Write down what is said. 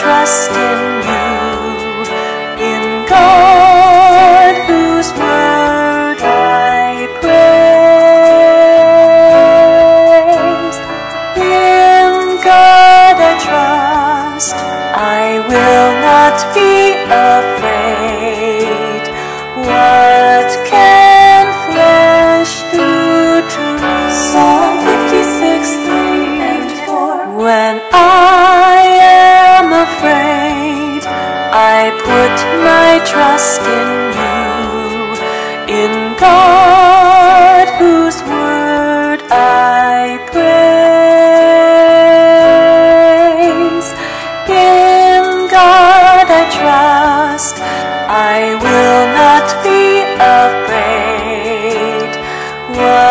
trust in you, in God whose word I praise. In God I trust, I will not be afraid. I put my trust in you, in God whose word I praise. In God I trust, I will not be afraid. What